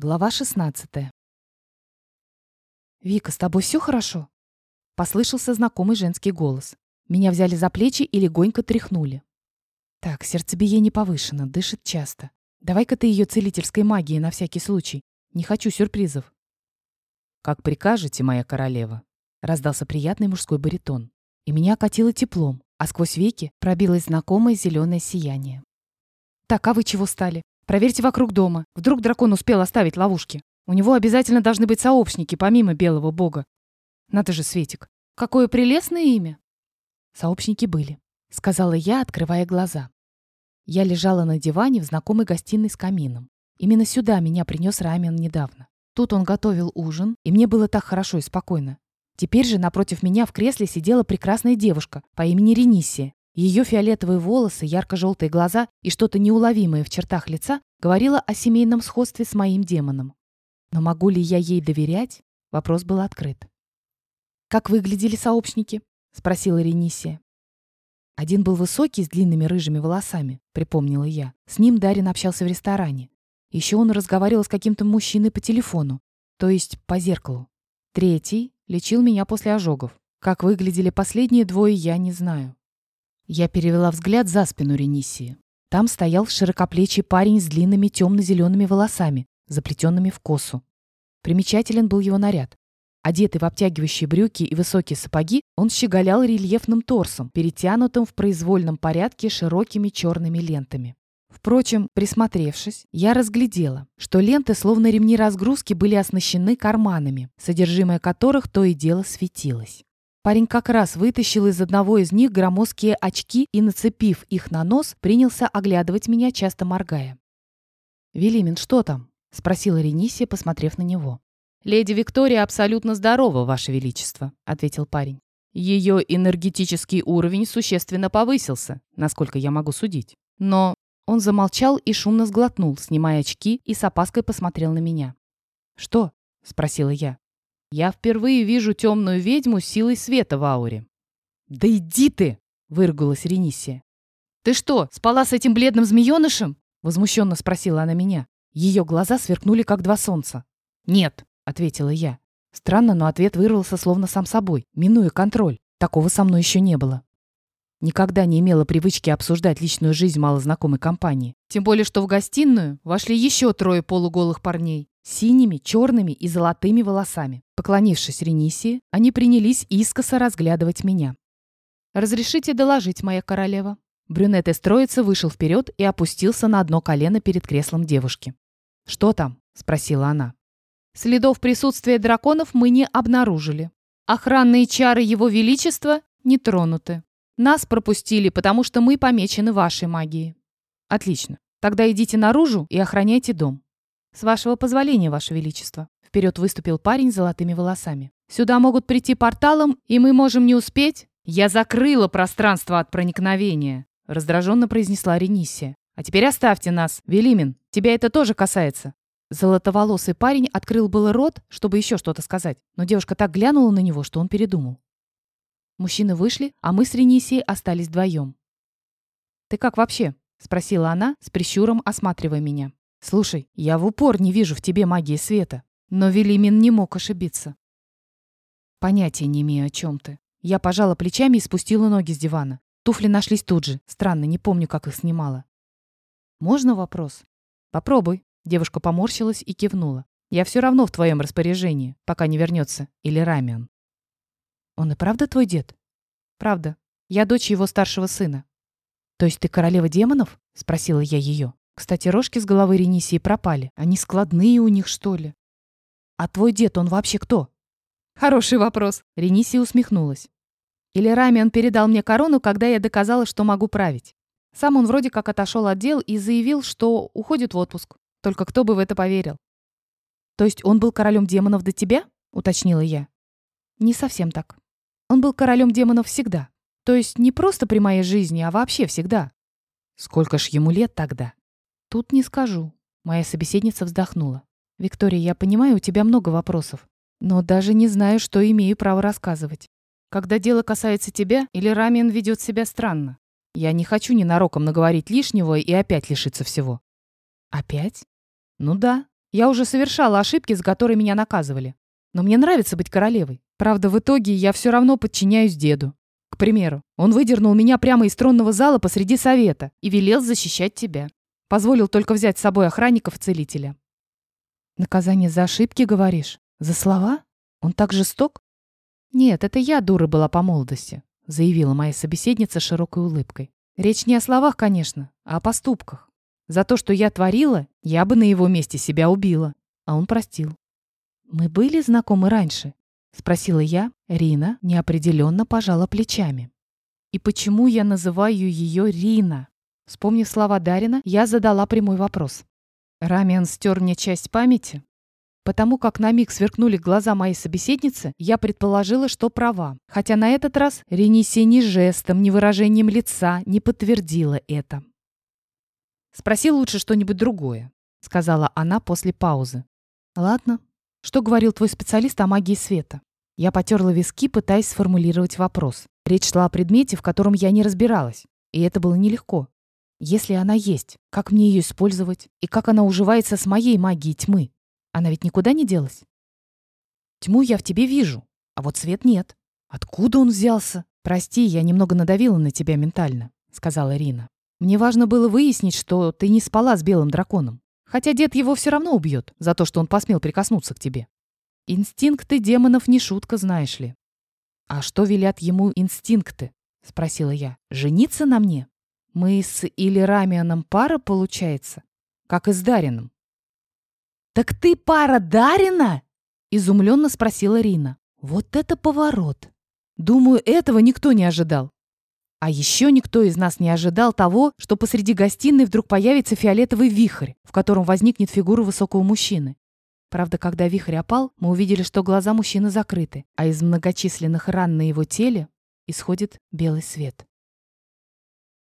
Глава 16. «Вика, с тобой все хорошо?» Послышался знакомый женский голос. Меня взяли за плечи и легонько тряхнули. Так, сердцебиение повышено, дышит часто. Давай-ка ты ее целительской магией на всякий случай. Не хочу сюрпризов. «Как прикажете, моя королева», — раздался приятный мужской баритон. И меня окатило теплом, а сквозь веки пробилось знакомое зеленое сияние. «Так, а вы чего стали? Проверьте вокруг дома. Вдруг дракон успел оставить ловушки. У него обязательно должны быть сообщники, помимо белого бога. Надо же, Светик. Какое прелестное имя. Сообщники были, сказала я, открывая глаза. Я лежала на диване в знакомой гостиной с камином. Именно сюда меня принес Рамен недавно. Тут он готовил ужин, и мне было так хорошо и спокойно. Теперь же напротив меня в кресле сидела прекрасная девушка по имени Ренисия. Ее фиолетовые волосы, ярко-желтые глаза и что-то неуловимое в чертах лица говорило о семейном сходстве с моим демоном. Но могу ли я ей доверять? Вопрос был открыт. «Как выглядели сообщники?» — спросила Ренисия. Один был высокий, с длинными рыжими волосами, припомнила я. С ним Дарин общался в ресторане. Еще он разговаривал с каким-то мужчиной по телефону, то есть по зеркалу. Третий лечил меня после ожогов. Как выглядели последние двое, я не знаю. Я перевела взгляд за спину Ренисии. Там стоял широкоплечий парень с длинными темно-зелеными волосами, заплетенными в косу. Примечателен был его наряд. Одетый в обтягивающие брюки и высокие сапоги, он щеголял рельефным торсом, перетянутым в произвольном порядке широкими черными лентами. Впрочем, присмотревшись, я разглядела, что ленты, словно ремни разгрузки, были оснащены карманами, содержимое которых то и дело светилось. Парень как раз вытащил из одного из них громоздкие очки и, нацепив их на нос, принялся оглядывать меня, часто моргая. «Велимин, что там?» — спросила Ренисия, посмотрев на него. «Леди Виктория абсолютно здорова, Ваше Величество», — ответил парень. «Ее энергетический уровень существенно повысился, насколько я могу судить. Но...» Он замолчал и шумно сглотнул, снимая очки, и с опаской посмотрел на меня. «Что?» — спросила я. Я впервые вижу темную ведьму силой света в ауре. «Да иди ты!» — выругалась Ренисия. «Ты что, спала с этим бледным змеенышем?» — возмущенно спросила она меня. Ее глаза сверкнули, как два солнца. «Нет», — ответила я. Странно, но ответ вырвался словно сам собой, минуя контроль. Такого со мной еще не было. Никогда не имела привычки обсуждать личную жизнь малознакомой компании. Тем более, что в гостиную вошли еще трое полуголых парней синими, черными и золотыми волосами. Поклонившись Ренисии, они принялись искоса разглядывать меня. «Разрешите доложить, моя королева?» Брюнет из троицы вышел вперед и опустился на одно колено перед креслом девушки. «Что там?» – спросила она. «Следов присутствия драконов мы не обнаружили. Охранные чары Его Величества не тронуты. Нас пропустили, потому что мы помечены вашей магией». «Отлично. Тогда идите наружу и охраняйте дом. «С вашего позволения, ваше величество». Вперед выступил парень с золотыми волосами. «Сюда могут прийти порталом, и мы можем не успеть?» «Я закрыла пространство от проникновения», — раздраженно произнесла Ренисия. «А теперь оставьте нас. Велимин, тебя это тоже касается». Золотоволосый парень открыл было рот, чтобы еще что-то сказать, но девушка так глянула на него, что он передумал. Мужчины вышли, а мы с Ренисией остались вдвоем. «Ты как вообще?» — спросила она, с прищуром осматривая меня. Слушай, я в упор не вижу в тебе магии света. Но Велимин не мог ошибиться. Понятия не имею, о чем ты. Я пожала плечами и спустила ноги с дивана. Туфли нашлись тут же. Странно, не помню, как их снимала. Можно вопрос? Попробуй. Девушка поморщилась и кивнула. Я все равно в твоем распоряжении, пока не вернется. Или Рамиан. Он и правда твой дед? Правда. Я дочь его старшего сына. То есть ты королева демонов? Спросила я ее. Кстати, рожки с головы Ренисии пропали. Они складные у них, что ли? А твой дед, он вообще кто? Хороший вопрос. Ренисия усмехнулась. Или Рамиан передал мне корону, когда я доказала, что могу править. Сам он вроде как отошел от дел и заявил, что уходит в отпуск. Только кто бы в это поверил? То есть он был королем демонов до тебя? Уточнила я. Не совсем так. Он был королем демонов всегда. То есть не просто при моей жизни, а вообще всегда. Сколько ж ему лет тогда? Тут не скажу. Моя собеседница вздохнула. Виктория, я понимаю, у тебя много вопросов. Но даже не знаю, что имею право рассказывать. Когда дело касается тебя, или Рамин ведет себя странно. Я не хочу ненароком наговорить лишнего и опять лишиться всего. Опять? Ну да. Я уже совершала ошибки, за которые меня наказывали. Но мне нравится быть королевой. Правда, в итоге я все равно подчиняюсь деду. К примеру, он выдернул меня прямо из тронного зала посреди совета и велел защищать тебя. Позволил только взять с собой охранников целителя. Наказание за ошибки, говоришь? За слова? Он так жесток? Нет, это я дура была по молодости, заявила моя собеседница широкой улыбкой. Речь не о словах, конечно, а о поступках. За то, что я творила, я бы на его месте себя убила. А он простил. Мы были знакомы раньше, Спросила я. Рина неопределенно пожала плечами. И почему я называю ее Рина? Вспомнив слова Дарина, я задала прямой вопрос. Рамиан стер мне часть памяти? Потому как на миг сверкнули глаза моей собеседницы, я предположила, что права. Хотя на этот раз Ренисия ни жестом, ни выражением лица не подтвердила это. «Спроси лучше что-нибудь другое», — сказала она после паузы. «Ладно, что говорил твой специалист о магии света? Я потерла виски, пытаясь сформулировать вопрос. Речь шла о предмете, в котором я не разбиралась. И это было нелегко. Если она есть, как мне ее использовать? И как она уживается с моей магией тьмы? Она ведь никуда не делась. Тьму я в тебе вижу, а вот свет нет. Откуда он взялся? Прости, я немного надавила на тебя ментально, сказала Рина. Мне важно было выяснить, что ты не спала с белым драконом. Хотя дед его все равно убьет за то, что он посмел прикоснуться к тебе. Инстинкты демонов не шутка, знаешь ли. А что велят ему инстинкты? Спросила я. Жениться на мне? Мы с или Рамианом пара, получается? Как и с Дарином. «Так ты пара Дарина?» Изумленно спросила Рина. «Вот это поворот! Думаю, этого никто не ожидал. А еще никто из нас не ожидал того, что посреди гостиной вдруг появится фиолетовый вихрь, в котором возникнет фигура высокого мужчины. Правда, когда вихрь опал, мы увидели, что глаза мужчины закрыты, а из многочисленных ран на его теле исходит белый свет.